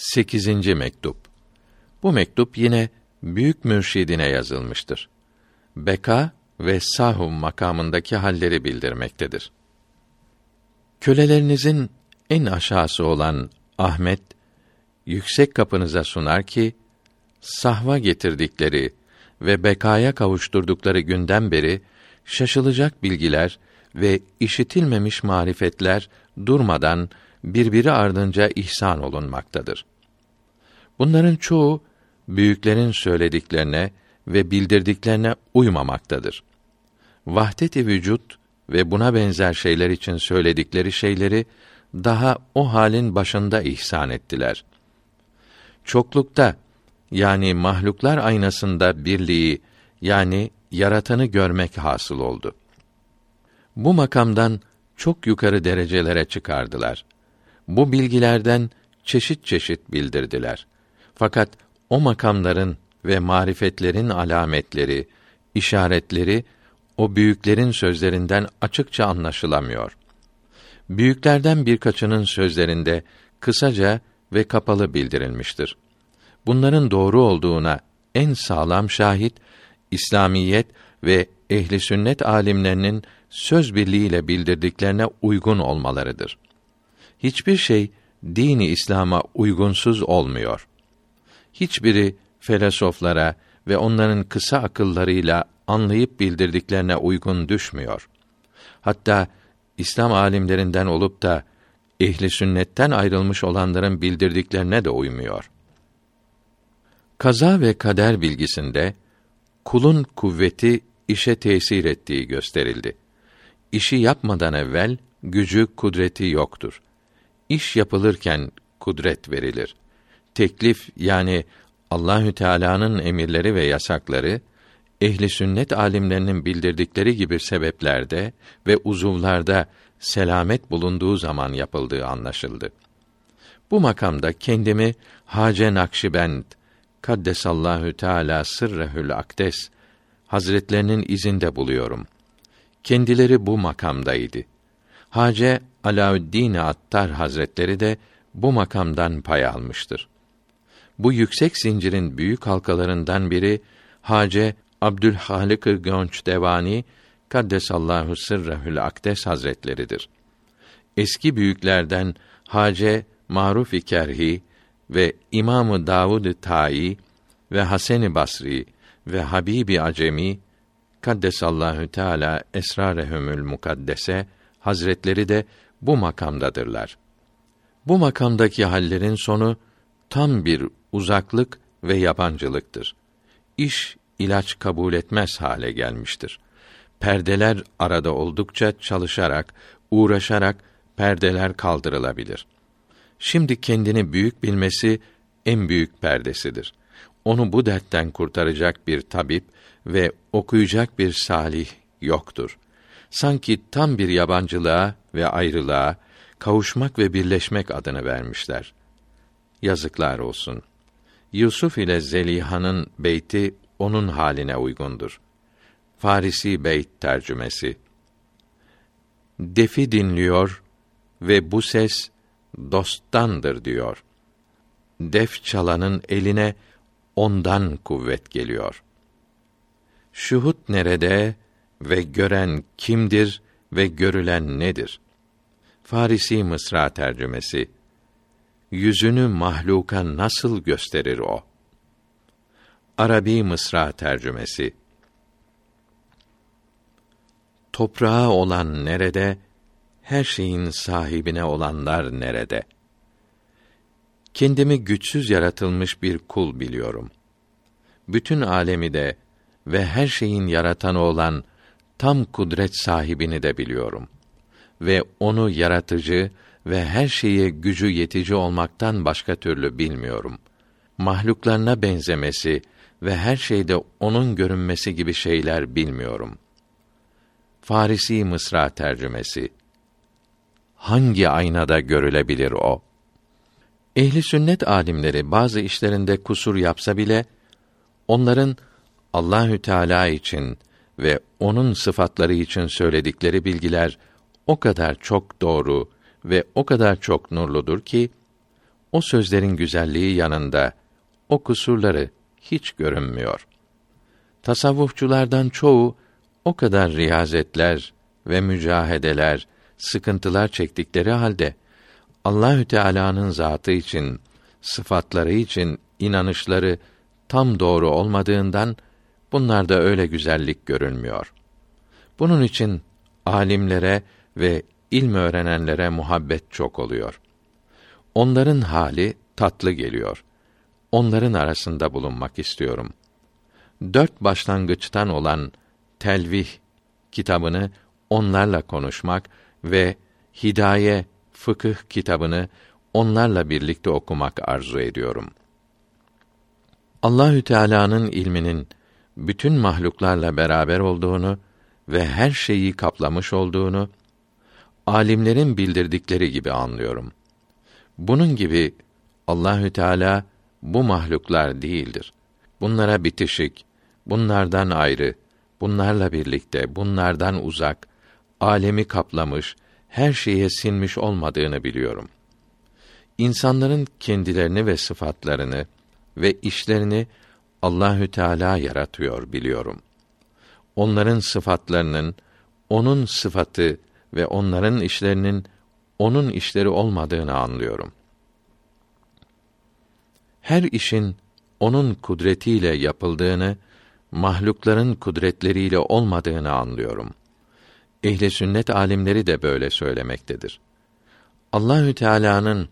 8. mektup. Bu mektup yine büyük mürşidine yazılmıştır. Beka ve sahum makamındaki halleri bildirmektedir. Kölelerinizin en aşağısı olan Ahmet yüksek kapınıza sunar ki sahva getirdikleri ve bekaya kavuşturdukları günden beri şaşılacak bilgiler ve işitilmemiş marifetler durmadan birbiri ardınca ihsan olunmaktadır. Bunların çoğu büyüklerin söylediklerine ve bildirdiklerine uymamaktadır. Vahdet-i vücut ve buna benzer şeyler için söyledikleri şeyleri daha o halin başında ihsan ettiler. Çoklukta yani mahluklar aynasında birliği yani yaratanı görmek hasıl oldu. Bu makamdan çok yukarı derecelere çıkardılar. Bu bilgilerden çeşit çeşit bildirdiler. Fakat o makamların ve marifetlerin alametleri, işaretleri o büyüklerin sözlerinden açıkça anlaşılamıyor. Büyüklerden birkaçının sözlerinde kısaca ve kapalı bildirilmiştir. Bunların doğru olduğuna en sağlam şahit İslamiyet ve ehli sünnet alimlerinin söz birliğiyle bildirdiklerine uygun olmalarıdır. Hiçbir şey dini İslam'a uygunsuz olmuyor. Hiçbiri felsefelere ve onların kısa akıllarıyla anlayıp bildirdiklerine uygun düşmüyor. Hatta İslam alimlerinden olup da ehli sünnetten ayrılmış olanların bildirdiklerine de uymuyor. Kaza ve kader bilgisinde kulun kuvveti işe tesir ettiği gösterildi. İşi yapmadan evvel gücü kudreti yoktur. İş yapılırken kudret verilir. Teklif yani Allahü Teala'nın emirleri ve yasakları ehli sünnet alimlerinin bildirdikleri gibi sebeplerde ve uzuvlarda selamet bulunduğu zaman yapıldığı anlaşıldı. Bu makamda kendimi Hace Nakşibend Kaddesallahu Teala sırrehül akdes Hazretlerinin izinde buluyorum. Kendileri bu makamdaydı. Hace Alaüddin Attar Hazretleri de bu makamdan pay almıştır. Bu yüksek zincirin büyük halkalarından biri Hace Abdülhalik Gönç Devani Kaddesallahu sırrehül akdes hazretleridir. Eski büyüklerden Hace Maruf Kerhi ve İmamı Davud Tayi ve Hasan Basri ve Habibi Acemi Kaddesallahu Teala esrarehumül mukaddese hazretleri de bu makamdadırlar. Bu makamdaki hallerin sonu tam bir uzaklık ve yabancılıktır. İş ilaç kabul etmez hale gelmiştir. Perdeler arada oldukça çalışarak, uğraşarak perdeler kaldırılabilir. Şimdi kendini büyük bilmesi en büyük perdesidir. Onu bu dertten kurtaracak bir tabip ve okuyacak bir salih yoktur. Sanki tam bir yabancılığa ve ayrılığa, kavuşmak ve birleşmek adını vermişler. Yazıklar olsun. Yusuf ile Zeliha'nın beyti onun haline uygundur. Farisi beyt tercümesi. Defi dinliyor ve bu ses dosttandır diyor. Def çalanın eline ondan kuvvet geliyor. Şuhut nerede ve gören kimdir ve görülen nedir? Farisi Mısra tercümesi. Yüzünü mahluka nasıl gösterir o? Arabi Mısra tercümesi. Toprağı olan nerede, her şeyin sahibine olanlar nerede? Kendimi güçsüz yaratılmış bir kul biliyorum. Bütün alemi de ve her şeyin yaratanı olan tam kudret sahibini de biliyorum. Ve onu yaratıcı ve her şeye gücü yetici olmaktan başka türlü bilmiyorum. Mahluklarına benzemesi ve her şeyde onun görünmesi gibi şeyler bilmiyorum. Farisi Mısra tercümesi Hangi aynada görülebilir o? Ehli sünnet alimleri bazı işlerinde kusur yapsa bile onların Allahü Teala için ve onun sıfatları için söyledikleri bilgiler o kadar çok doğru ve o kadar çok nurludur ki o sözlerin güzelliği yanında o kusurları hiç görünmüyor. Tasavvufçulardan çoğu o kadar riyazetler ve mücahedeler, sıkıntılar çektikleri halde Allahü Teala'nın zatı için, sıfatları için inanışları tam doğru olmadığından bunlarda öyle güzellik görünmüyor. Bunun için alimlere ve ilm öğrenenlere muhabbet çok oluyor. Onların hali tatlı geliyor. Onların arasında bulunmak istiyorum. Dört başlangıçtan olan Telvih kitabını onlarla konuşmak ve Hidaye fıkıh kitabını onlarla birlikte okumak arzu ediyorum. Allahü Teala'nın ilminin bütün mahluklarla beraber olduğunu ve her şeyi kaplamış olduğunu alimlerin bildirdikleri gibi anlıyorum. Bunun gibi Allahü Teala bu mahluklar değildir. Bunlara bitişik, bunlardan ayrı, bunlarla birlikte, bunlardan uzak, alemi kaplamış, her şeye sinmiş olmadığını biliyorum. İnsanların kendilerini ve sıfatlarını ve işlerini Allahü Teala yaratıyor biliyorum. Onların sıfatlarının onun sıfatı ve onların işlerinin onun işleri olmadığını anlıyorum. Her işin onun kudretiyle yapıldığını, mahlukların kudretleriyle olmadığını anlıyorum. Ehli sünnet alimleri de böyle söylemektedir. Allahü Teala'nın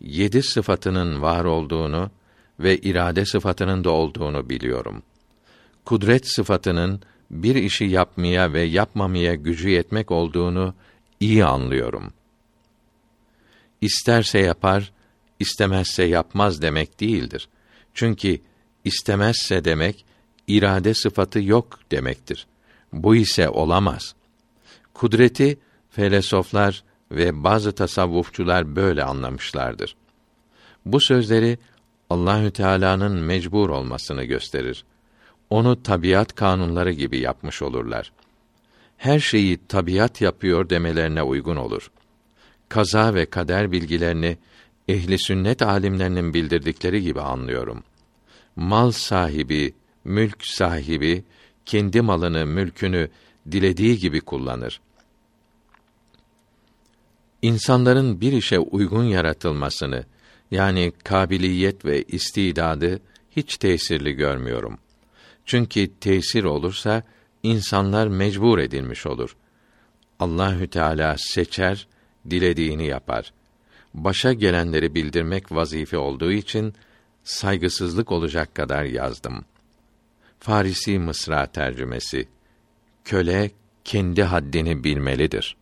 yedi sıfatının var olduğunu ve irade sıfatının da olduğunu biliyorum. Kudret sıfatının bir işi yapmaya ve yapmamaya gücü yetmek olduğunu iyi anlıyorum. İsterse yapar, istemezse yapmaz demek değildir. Çünkü istemezse demek irade sıfatı yok demektir. Bu ise olamaz. Kudreti felsefeler ve bazı tasavvufçular böyle anlamışlardır. Bu sözleri Allahü Teala'nın mecbur olmasını gösterir. Onu tabiat kanunları gibi yapmış olurlar. Her şeyi tabiat yapıyor demelerine uygun olur. Kaza ve kader bilgilerini ehli sünnet alimlerinin bildirdikleri gibi anlıyorum. Mal sahibi, mülk sahibi kendi malını, mülkünü dilediği gibi kullanır. İnsanların bir işe uygun yaratılmasını yani kabiliyet ve istidadı hiç tesirli görmüyorum. Çünkü tesir olursa insanlar mecbur edilmiş olur. Allahü Teala seçer, dilediğini yapar. Başa gelenleri bildirmek vazife olduğu için saygısızlık olacak kadar yazdım. Farisi Mısra tercümesi. Köle kendi haddini bilmelidir.